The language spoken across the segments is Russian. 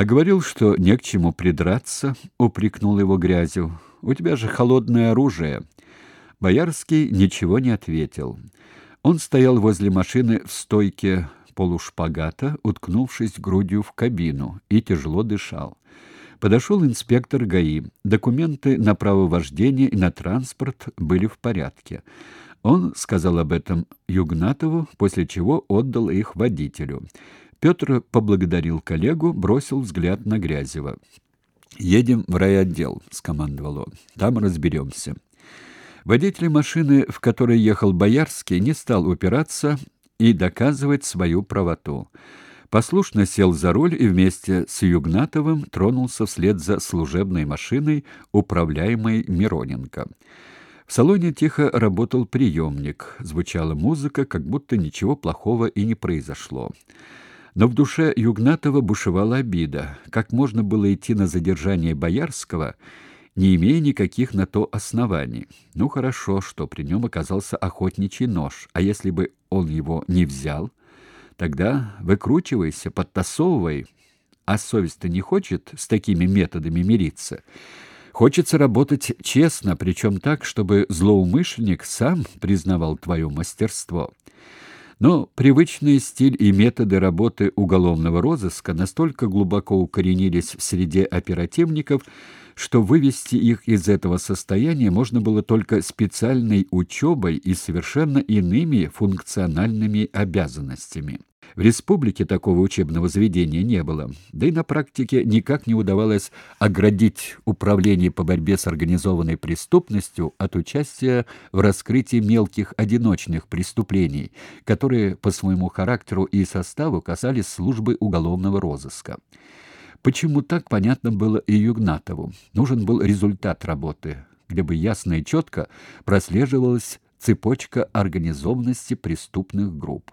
А говорил, что не к чему придраться, упрекнул его грязью. У тебя же холодное оружие. Боярский ничего не ответил. Он стоял возле машины в стойке полушпагата, уткнувшись грудью в кабину, и тяжело дышал. Подошел инспектор ГАИ. Документы на право вождения и на транспорт были в порядке. Он сказал об этом Югнатову, после чего отдал их водителю. Петр поблагодарил коллегу, бросил взгляд на Грязева. «Едем в райотдел», — скомандовал он. «Там разберемся». Водитель машины, в которой ехал Боярский, не стал упираться и доказывать свою правоту. Послушно сел за руль и вместе с Югнатовым тронулся вслед за служебной машиной, управляемой Мироненко. В салоне тихо работал приемник, звучала музыка, как будто ничего плохого и не произошло. Но в душе Югнатова бушевала обида. Как можно было идти на задержание Боярского, не имея никаких на то оснований? Ну хорошо, что при нем оказался охотничий нож, а если бы он его не взял, тогда выкручивайся, подтасовывай. А совесть-то не хочет с такими методами мириться. Хочется работать честно, причем так, чтобы злоумышленник сам признавал твое мастерство. Но привычный стиль и методы работы уголовного розыска настолько глубоко укоренились в среде оперативников, что вывести их из этого состояния можно было только специальной учебой и совершенно иными функциональными обязанностями. В республике такого учебного заведения не было, да и на практике никак не удавалось оградить управление по борьбе с организованной преступностью от участия в раскрытии мелких одиночных преступлений, которые по своему характеру и составу касались службы уголовного розыска. Почему так понятно было и Югнатову? Нужен был результат работы, где бы ясно и четко прослеживалась цепочка организованности преступных групп.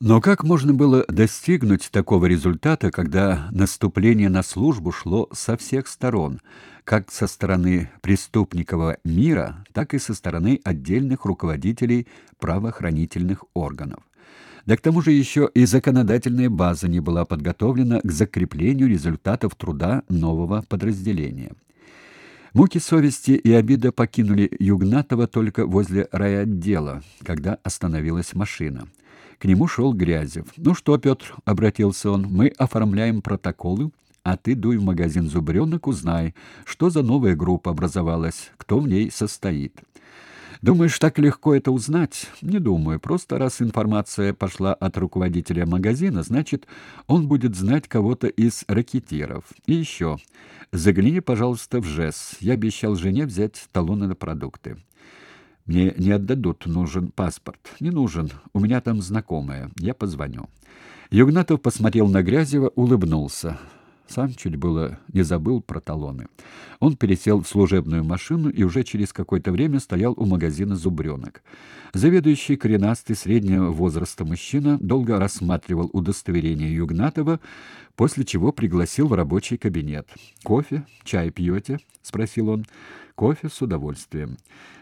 Но как можно было достигнуть такого результата, когда наступление на службу шло со всех сторон, как со стороны преступникового мира, так и со стороны отдельных руководителей правоохранительных органов? Да к тому же еще и законодательная база не была подготовлена к закреплению результатов труда нового подразделения. Муки совести и обида покинули Югнатова только возле райотдела, когда остановилась машина. К нему шел Грязев. «Ну что, Петр?» — обратился он. «Мы оформляем протоколы, а ты дуй в магазин «Зубренок», узнай, что за новая группа образовалась, кто в ней состоит». Думаешь, так легко это узнать? Не думаю. Просто раз информация пошла от руководителя магазина, значит, он будет знать кого-то из ракетиров. И еще. Загляни, пожалуйста, в ЖЭС. Я обещал жене взять талоны на продукты. Мне не отдадут, нужен паспорт. Не нужен. У меня там знакомая. Я позвоню. Югнатов посмотрел на Грязева, улыбнулся. Сам чуть было не забыл про талоны. Он пересел в служебную машину и уже через какое-то время стоял у магазина «Зубренок». Заведующий коренастый среднего возраста мужчина долго рассматривал удостоверение Югнатова, после чего пригласил в рабочий кабинет. «Кофе? Чай пьете?» — спросил он. «Кофе с удовольствием».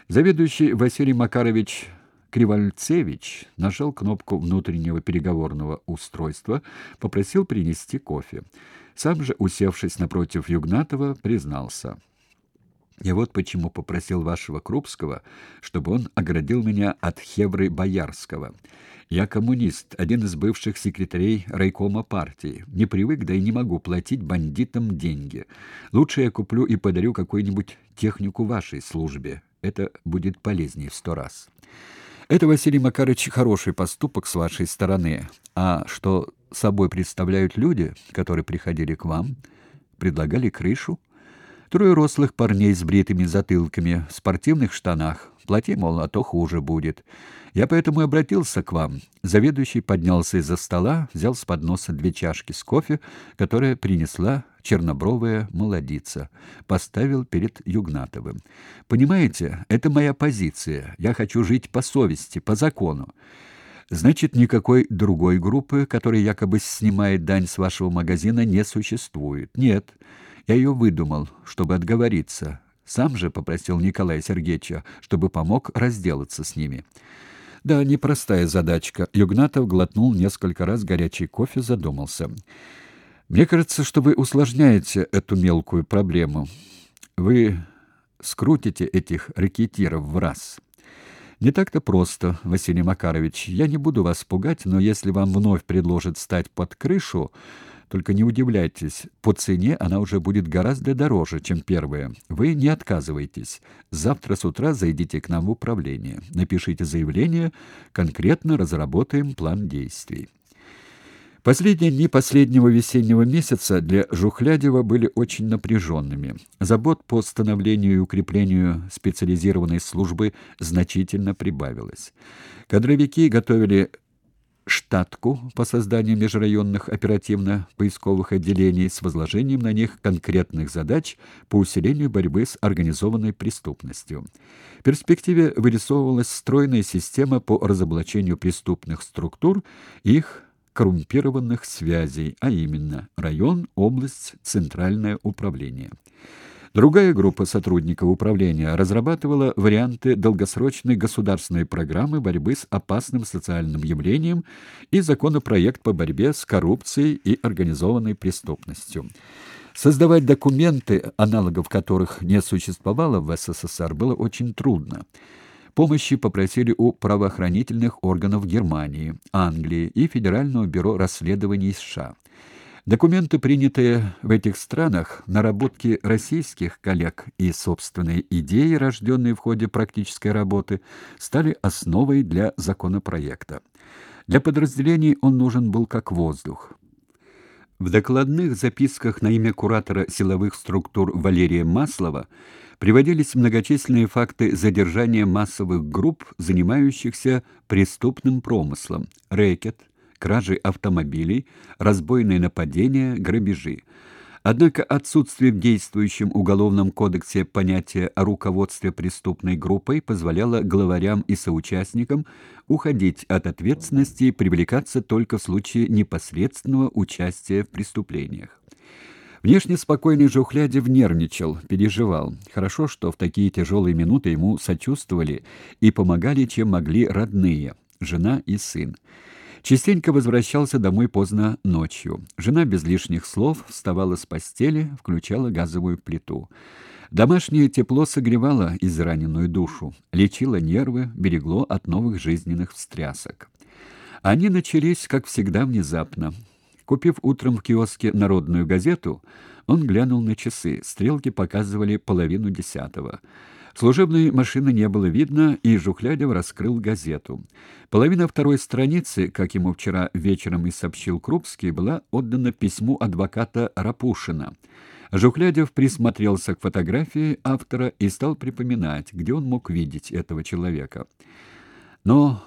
Заведующий Василий Макарович Кривальцевич нажал кнопку внутреннего переговорного устройства, попросил принести кофе. Сам же, усевшись напротив Югнатова, признался: "И вот почему попросил вашего Крупского, чтобы он оградил меня от Хевры Боярского. Я коммунист, один из бывших секретарей райкома партии. Не привык, да и не могу платить бандитам деньги. Лучше я куплю и подарю какую-нибудь технику вашей службе. Это будет полезнее в сто раз". Это, Василий Макарович, хороший поступок с вашей стороны. А что собой представляют люди, которые приходили к вам, предлагали крышу? Трое рослых парней с бритыми затылками, в спортивных штанах. Плати, мол, а то хуже будет. Я поэтому и обратился к вам. Заведующий поднялся из-за стола, взял с подноса две чашки с кофе, которые принесла чернобровая молодица, поставил перед Югнатовым. Понимаете, это моя позиция. Я хочу жить по совести, по закону. Значит, никакой другой группы, которая якобы снимает дань с вашего магазина, не существует. Нет. Я ее выдумал, чтобы отговориться. Сам же попросил Николая Сергеевича, чтобы помог разделаться с ними. Да, непростая задачка. Югнатов глотнул несколько раз горячий кофе, задумался. Мне кажется, что вы усложняете эту мелкую проблему. Вы скрутите этих ракетиров в раз. Не так-то просто, Василий Макарович. Я не буду вас пугать, но если вам вновь предложат стать под крышу, только не удивляйтесь, по цене она уже будет гораздо дороже, чем первая. Вы не отказывайтесь. Завтра с утра зайдите к нам в управление. Напишите заявление, конкретно разработаем план действий. Последние дни последнего весеннего месяца для Жухлядева были очень напряженными. Забот по становлению и укреплению специализированной службы значительно прибавилось. Кадровики готовили штатку по созданию межрайонных оперативно-поисковых отделений с возложением на них конкретных задач по усилению борьбы с организованной преступностью. В перспективе вырисовывалась стройная система по разоблачению преступных структур и их коррумпированных связей, а именно район, область, центральное управление. Другая группа сотрудников управления разрабатывала варианты долгосрочной государственной программы борьбы с опасным социальным явлением и законопроект по борьбе с коррупцией и организованной преступностью. Создавать документы, аналогов которых не существовало в СССР, было очень трудно. Помощи попросили у правоохранительных органов Германии, Англии и Федерального бюро расследований США. Документы, принятые в этих странах, наработки российских коллег и собственные идеи, рожденные в ходе практической работы, стали основой для законопроекта. Для подразделений он нужен был как воздух. В докладных записках на имя куратора силовых структур Валерия Маслова приводились многочисленные факты задержания массовых групп, занимающихся преступным промыслом: рэкет, кражи автомобилей, разбойные нападения, грабежи. Однако отсутствие в действующем уголовном кодексе понятия о руководстве преступной группой позволяло главарям и соучастникам уходить от ответственности и привлекаться только в случае непосредственного участия в преступлениях. Внешне спокойный Жухлядев нервничал, переживал. Хорошо, что в такие тяжелые минуты ему сочувствовали и помогали, чем могли родные, жена и сын. Частенько возвращался домой поздно ночью. Жена без лишних слов вставала с постели, включала газовую плиту. Домашнее тепло согревало израненную душу, лечило нервы, берегло от новых жизненных встрясок. Они начались, как всегда, внезапно. Купив утром в киоске народную газету, он глянул на часы. Стрелки показывали половину десятого. Служебной машины не было видно, и Жухлядев раскрыл газету. Половина второй страницы, как ему вчера вечером и сообщил Крупский, была отдана письму адвоката Рапушина. Жухлядев присмотрелся к фотографии автора и стал припоминать, где он мог видеть этого человека. Но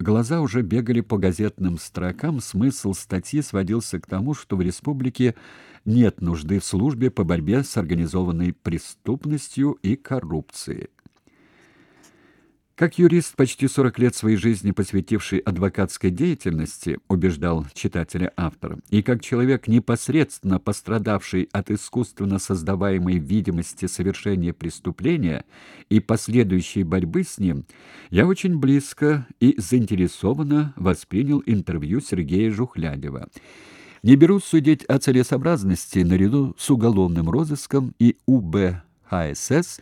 Глаза уже бегали по газетным строкам, смысл статьи сводился к тому, что в республике нет нужды в службе по борьбе с организованной преступностью и коррупцией. Как юрист, почти 40 лет своей жизни посвятивший адвокатской деятельности, убеждал читателя автор, и как человек, непосредственно пострадавший от искусственно создаваемой видимости совершения преступления и последующей борьбы с ним, я очень близко и заинтересованно воспринял интервью Сергея Жухлядева. Не берусь судить о целесообразности наряду с уголовным розыском и УБХСС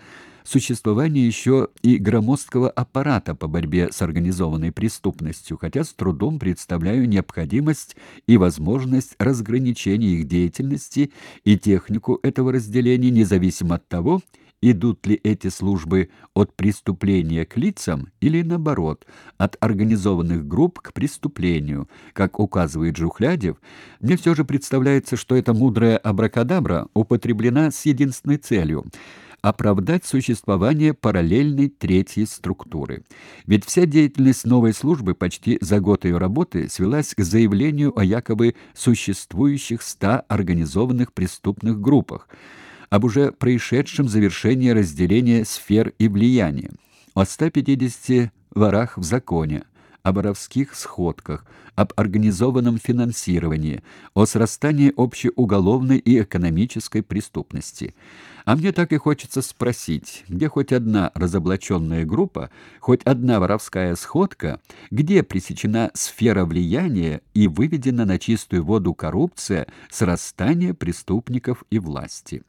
существование еще и громоздкого аппарата по борьбе с организованной преступностью, хотя с трудом представляю необходимость и возможность разграничения их деятельности и технику этого разделения, независимо от того, идут ли эти службы от преступления к лицам или наоборот, от организованных групп к преступлению. Как указывает Жухлядев, мне все же представляется, что эта мудрая абракадабра употреблена с единственной целью оправдать существование параллельной третьей структуры. Ведь вся деятельность новой службы почти за год ее работы свелась к заявлению о якобы существующих ста организованных преступных группах, об уже происшедшем завершении разделения сфер и влияния, о 150 ворах в законе, о воровских сходках, об организованном финансировании, о срастании общеуголовной и экономической преступности. А мне так и хочется спросить, где хоть одна разоблаченная группа, хоть одна воровская сходка, где пресечена сфера влияния и выведена на чистую воду коррупция, срастание преступников и власти.